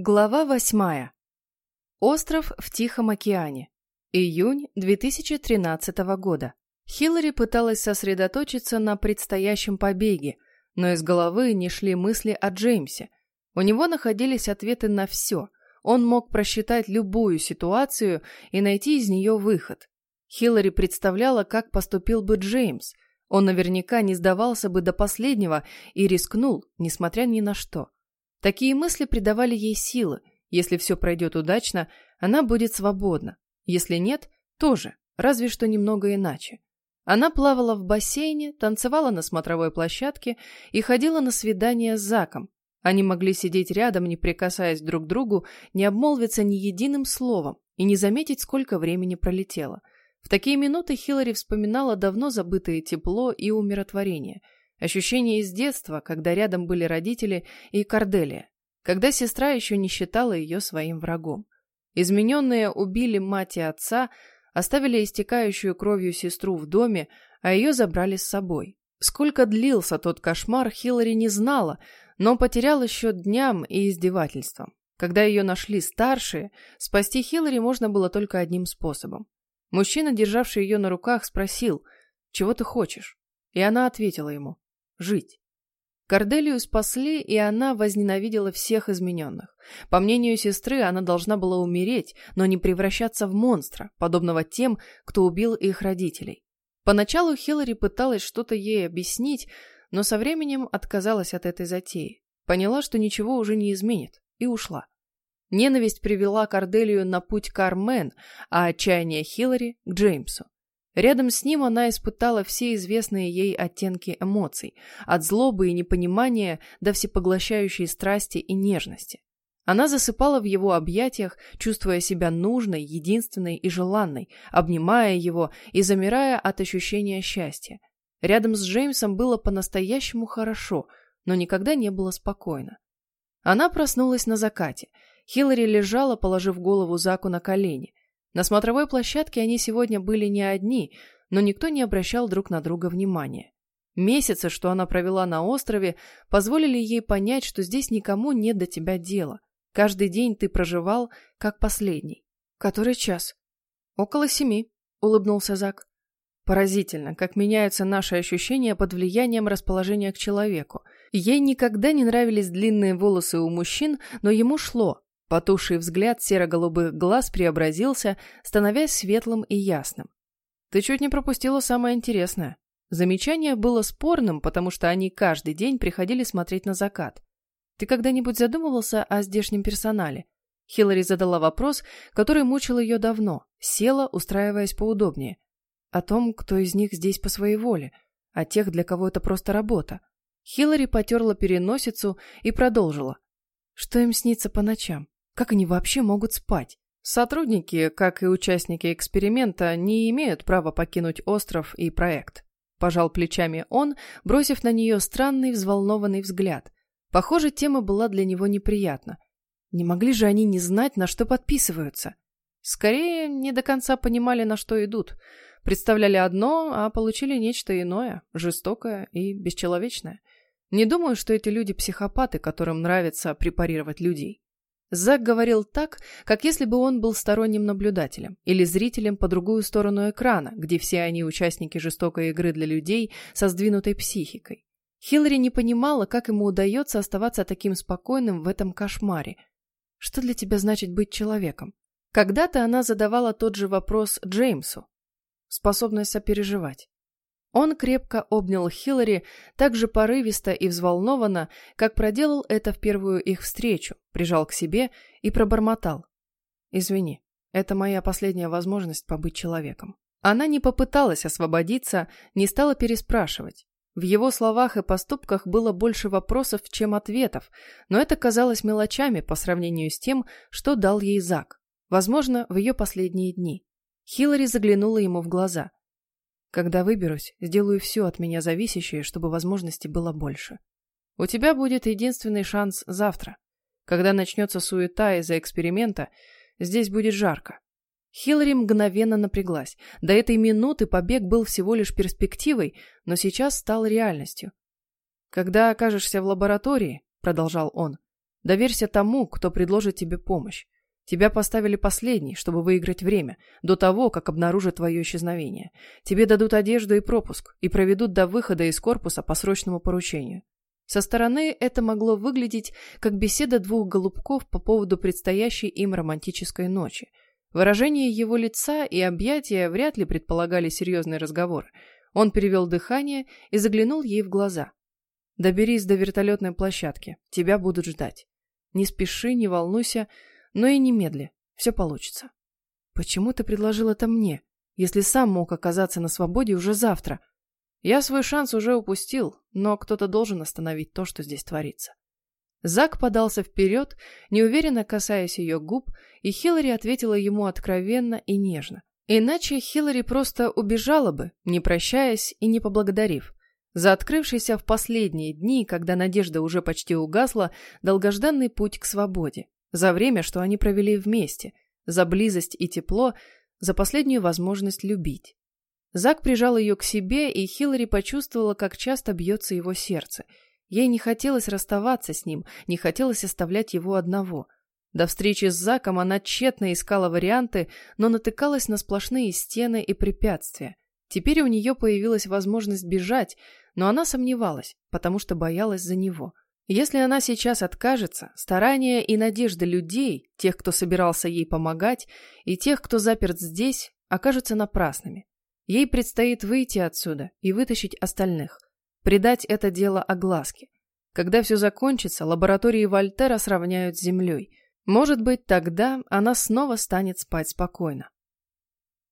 Глава восьмая. Остров в Тихом океане. Июнь 2013 года. Хиллари пыталась сосредоточиться на предстоящем побеге, но из головы не шли мысли о Джеймсе. У него находились ответы на все. Он мог просчитать любую ситуацию и найти из нее выход. Хиллари представляла, как поступил бы Джеймс. Он наверняка не сдавался бы до последнего и рискнул, несмотря ни на что. Такие мысли придавали ей силы. Если все пройдет удачно, она будет свободна. Если нет, тоже, разве что немного иначе. Она плавала в бассейне, танцевала на смотровой площадке и ходила на свидания с Заком. Они могли сидеть рядом, не прикасаясь друг к другу, не обмолвиться ни единым словом и не заметить, сколько времени пролетело. В такие минуты Хиллари вспоминала давно забытое тепло и умиротворение – Ощущение из детства, когда рядом были родители и Корделия, когда сестра еще не считала ее своим врагом. Измененные убили мать и отца, оставили истекающую кровью сестру в доме, а ее забрали с собой. Сколько длился тот кошмар, Хиллари не знала, но потеряла счет дням и издевательствам. Когда ее нашли старшие, спасти Хиллари можно было только одним способом. Мужчина, державший ее на руках, спросил, «Чего ты хочешь?» И она ответила ему, жить. Корделию спасли, и она возненавидела всех измененных. По мнению сестры, она должна была умереть, но не превращаться в монстра, подобного тем, кто убил их родителей. Поначалу Хиллари пыталась что-то ей объяснить, но со временем отказалась от этой затеи. Поняла, что ничего уже не изменит, и ушла. Ненависть привела Корделию на путь Кармен, а отчаяние Хиллари – к Джеймсу. Рядом с ним она испытала все известные ей оттенки эмоций, от злобы и непонимания до всепоглощающей страсти и нежности. Она засыпала в его объятиях, чувствуя себя нужной, единственной и желанной, обнимая его и замирая от ощущения счастья. Рядом с Джеймсом было по-настоящему хорошо, но никогда не было спокойно. Она проснулась на закате. Хиллари лежала, положив голову Заку на колени. На смотровой площадке они сегодня были не одни, но никто не обращал друг на друга внимания. Месяцы, что она провела на острове, позволили ей понять, что здесь никому нет до тебя дела. Каждый день ты проживал, как последний. Который час? Около семи, улыбнулся Зак. Поразительно, как меняются наши ощущения под влиянием расположения к человеку. Ей никогда не нравились длинные волосы у мужчин, но ему шло, Потухший взгляд серо-голубых глаз преобразился, становясь светлым и ясным. «Ты чуть не пропустила самое интересное». Замечание было спорным, потому что они каждый день приходили смотреть на закат. «Ты когда-нибудь задумывался о здешнем персонале?» Хиллари задала вопрос, который мучил ее давно, села, устраиваясь поудобнее. О том, кто из них здесь по своей воле, о тех, для кого это просто работа. Хиллари потерла переносицу и продолжила. Что им снится по ночам? Как они вообще могут спать? Сотрудники, как и участники эксперимента, не имеют права покинуть остров и проект. Пожал плечами он, бросив на нее странный взволнованный взгляд. Похоже, тема была для него неприятна. Не могли же они не знать, на что подписываются? Скорее, не до конца понимали, на что идут. Представляли одно, а получили нечто иное, жестокое и бесчеловечное. Не думаю, что эти люди психопаты, которым нравится препарировать людей. Зак говорил так, как если бы он был сторонним наблюдателем или зрителем по другую сторону экрана, где все они участники жестокой игры для людей со сдвинутой психикой. Хиллари не понимала, как ему удается оставаться таким спокойным в этом кошмаре. Что для тебя значит быть человеком? Когда-то она задавала тот же вопрос Джеймсу. Способность сопереживать. Он крепко обнял Хиллари так же порывисто и взволнованно, как проделал это в первую их встречу, прижал к себе и пробормотал. «Извини, это моя последняя возможность побыть человеком». Она не попыталась освободиться, не стала переспрашивать. В его словах и поступках было больше вопросов, чем ответов, но это казалось мелочами по сравнению с тем, что дал ей Зак. Возможно, в ее последние дни. Хиллари заглянула ему в глаза – когда выберусь, сделаю все от меня зависящее, чтобы возможностей было больше. У тебя будет единственный шанс завтра. Когда начнется суета из-за эксперимента, здесь будет жарко. Хиллари мгновенно напряглась. До этой минуты побег был всего лишь перспективой, но сейчас стал реальностью. «Когда окажешься в лаборатории», — продолжал он, — Доверься тому, кто предложит тебе помощь. Тебя поставили последний, чтобы выиграть время, до того, как обнаружат твое исчезновение. Тебе дадут одежду и пропуск, и проведут до выхода из корпуса по срочному поручению. Со стороны это могло выглядеть как беседа двух голубков по поводу предстоящей им романтической ночи. Выражение его лица и объятия вряд ли предполагали серьезный разговор. Он перевел дыхание и заглянул ей в глаза. «Доберись до вертолетной площадки. Тебя будут ждать. Не спеши, не волнуйся, но и немедли. Все получится. Почему ты предложил это мне, если сам мог оказаться на свободе уже завтра? Я свой шанс уже упустил, но кто-то должен остановить то, что здесь творится. Зак подался вперед, неуверенно касаясь ее губ, и Хиллари ответила ему откровенно и нежно. Иначе Хиллари просто убежала бы, не прощаясь и не поблагодарив. За открывшийся в последние дни, когда надежда уже почти угасла, долгожданный путь к свободе за время, что они провели вместе, за близость и тепло, за последнюю возможность любить. Зак прижал ее к себе, и Хиллари почувствовала, как часто бьется его сердце. Ей не хотелось расставаться с ним, не хотелось оставлять его одного. До встречи с Заком она тщетно искала варианты, но натыкалась на сплошные стены и препятствия. Теперь у нее появилась возможность бежать, но она сомневалась, потому что боялась за него – если она сейчас откажется, старания и надежды людей, тех, кто собирался ей помогать, и тех, кто заперт здесь, окажутся напрасными. Ей предстоит выйти отсюда и вытащить остальных, придать это дело огласке. Когда все закончится, лаборатории Вольтера сравняют с землей. Может быть, тогда она снова станет спать спокойно.